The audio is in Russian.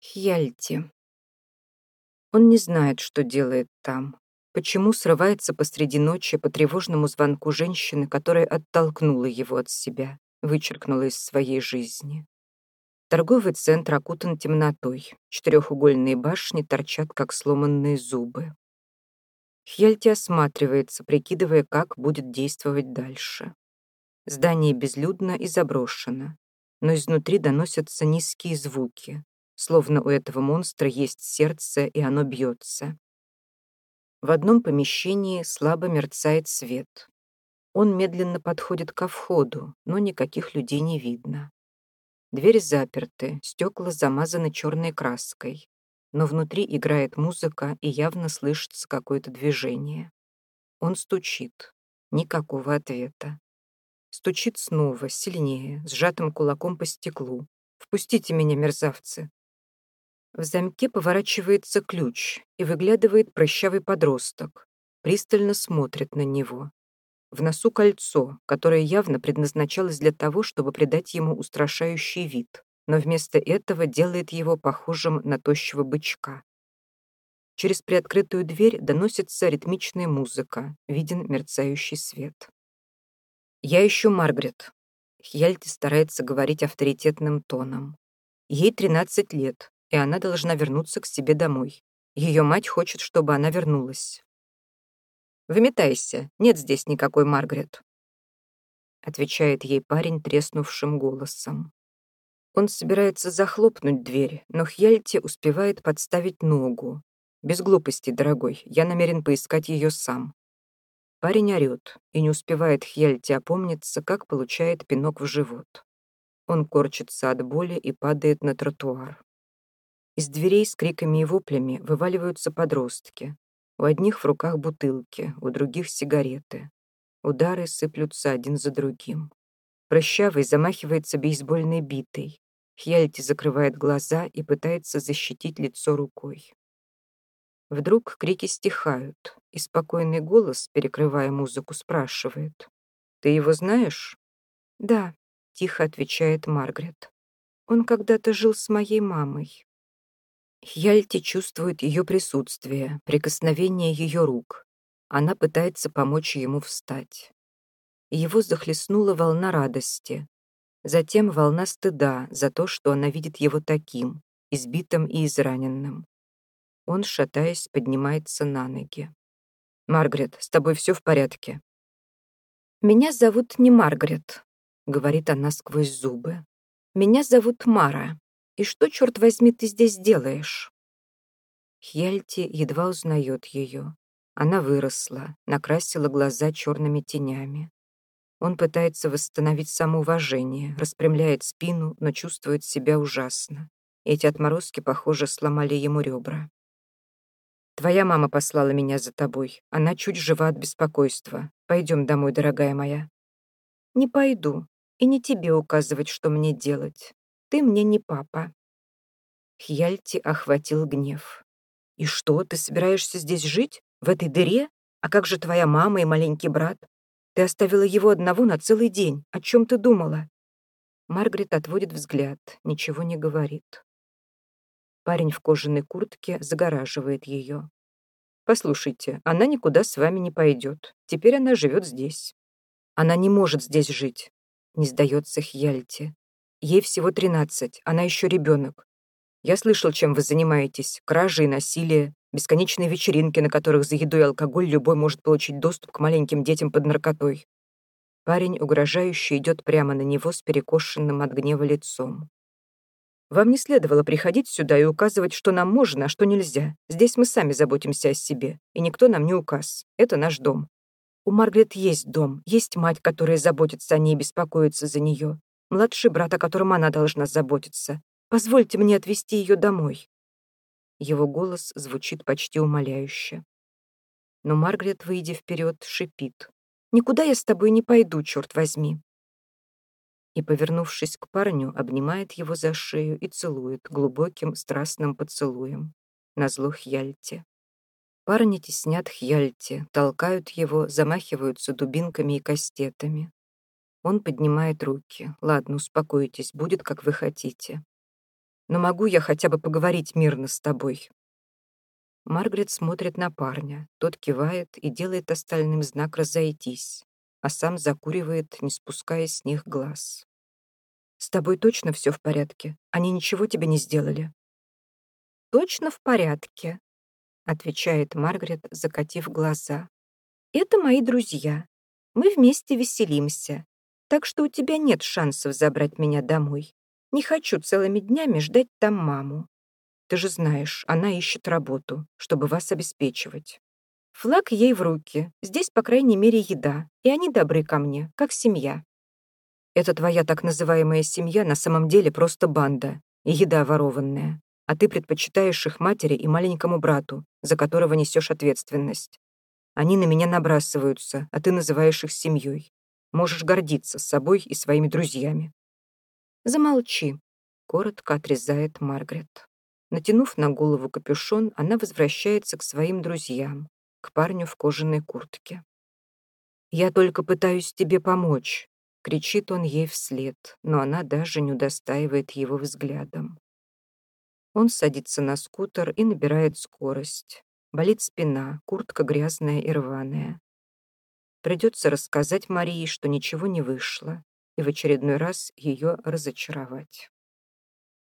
Хьяльти. Он не знает, что делает там. Почему срывается посреди ночи по тревожному звонку женщины, которая оттолкнула его от себя, вычеркнула из своей жизни. Торговый центр окутан темнотой. Четырехугольные башни торчат, как сломанные зубы. Хьяльти осматривается, прикидывая, как будет действовать дальше. Здание безлюдно и заброшено, но изнутри доносятся низкие звуки, словно у этого монстра есть сердце, и оно бьется. В одном помещении слабо мерцает свет. Он медленно подходит ко входу, но никаких людей не видно. Двери заперты, стекла замазаны черной краской, но внутри играет музыка и явно слышится какое-то движение. Он стучит. Никакого ответа. Стучит снова, сильнее, сжатым кулаком по стеклу. «Впустите меня, мерзавцы!» В замке поворачивается ключ, и выглядывает прыщавый подросток. Пристально смотрит на него. В носу кольцо, которое явно предназначалось для того, чтобы придать ему устрашающий вид, но вместо этого делает его похожим на тощего бычка. Через приоткрытую дверь доносится ритмичная музыка, виден мерцающий свет. «Я ищу Маргарет». Хьяльти старается говорить авторитетным тоном. Ей 13 лет, и она должна вернуться к себе домой. Ее мать хочет, чтобы она вернулась. «Выметайся, нет здесь никакой Маргарет», — отвечает ей парень треснувшим голосом. Он собирается захлопнуть дверь, но Хьяльти успевает подставить ногу. «Без глупости, дорогой, я намерен поискать ее сам». Парень орёт, и не успевает Хьяльти опомниться, как получает пинок в живот. Он корчится от боли и падает на тротуар. Из дверей с криками и воплями вываливаются подростки. У одних в руках бутылки, у других сигареты. Удары сыплются один за другим. Прощавый замахивается бейсбольной битой. Хьяльти закрывает глаза и пытается защитить лицо рукой. Вдруг крики стихают, и спокойный голос, перекрывая музыку, спрашивает. «Ты его знаешь?» «Да», — тихо отвечает Маргарет. «Он когда-то жил с моей мамой. Хьяльти чувствует ее присутствие, прикосновение ее рук. Она пытается помочь ему встать. Его захлестнула волна радости. Затем волна стыда за то, что она видит его таким, избитым и израненным. Он, шатаясь, поднимается на ноги. «Маргарет, с тобой все в порядке?» «Меня зовут не Маргарет», — говорит она сквозь зубы. «Меня зовут Мара. И что, черт возьми, ты здесь делаешь?» Хьяльти едва узнает ее. Она выросла, накрасила глаза черными тенями. Он пытается восстановить самоуважение, распрямляет спину, но чувствует себя ужасно. Эти отморозки, похоже, сломали ему ребра. «Твоя мама послала меня за тобой. Она чуть жива от беспокойства. Пойдем домой, дорогая моя». «Не пойду. И не тебе указывать, что мне делать. Ты мне не папа». Хьяльти охватил гнев. «И что, ты собираешься здесь жить? В этой дыре? А как же твоя мама и маленький брат? Ты оставила его одного на целый день. О чем ты думала?» Маргарет отводит взгляд, ничего не говорит. Парень в кожаной куртке загораживает ее. «Послушайте, она никуда с вами не пойдет. Теперь она живет здесь». «Она не может здесь жить», — не сдается Хьяльти. Ей всего тринадцать, она еще ребенок. Я слышал, чем вы занимаетесь. Кражи и насилие, бесконечные вечеринки, на которых за едой и алкоголь любой может получить доступ к маленьким детям под наркотой. Парень угрожающе идет прямо на него с перекошенным от гнева лицом. Вам не следовало приходить сюда и указывать, что нам можно, а что нельзя. Здесь мы сами заботимся о себе, и никто нам не указ. Это наш дом. У Маргарет есть дом, есть мать, которая заботится о ней и беспокоится за нее младший брат, о котором она должна заботиться. Позвольте мне отвезти ее домой». Его голос звучит почти умоляюще. Но Маргарет, выйдя вперед, шипит. «Никуда я с тобой не пойду, черт возьми!» И, повернувшись к парню, обнимает его за шею и целует глубоким страстным поцелуем. Назло Хьяльте. Парни теснят Хьяльте, толкают его, замахиваются дубинками и кастетами. Он поднимает руки. «Ладно, успокойтесь, будет, как вы хотите». Но могу я хотя бы поговорить мирно с тобой?» Маргарет смотрит на парня. Тот кивает и делает остальным знак «разойтись», а сам закуривает, не спуская с них глаз. «С тобой точно все в порядке? Они ничего тебе не сделали?» «Точно в порядке», — отвечает Маргарет, закатив глаза. «Это мои друзья. Мы вместе веселимся. Так что у тебя нет шансов забрать меня домой. Не хочу целыми днями ждать там маму. Ты же знаешь, она ищет работу, чтобы вас обеспечивать. Флаг ей в руки. Здесь, по крайней мере, еда. И они добры ко мне, как семья. Это твоя так называемая семья на самом деле просто банда и еда ворованная. А ты предпочитаешь их матери и маленькому брату, за которого несешь ответственность. Они на меня набрасываются, а ты называешь их семьей. Можешь гордиться собой и своими друзьями. Замолчи, коротко отрезает Маргарет. Натянув на голову капюшон, она возвращается к своим друзьям, к парню в кожаной куртке. «Я только пытаюсь тебе помочь», — кричит он ей вслед, но она даже не удостаивает его взглядом. Он садится на скутер и набирает скорость. Болит спина, куртка грязная и рваная. Придется рассказать Марии, что ничего не вышло, и в очередной раз ее разочаровать.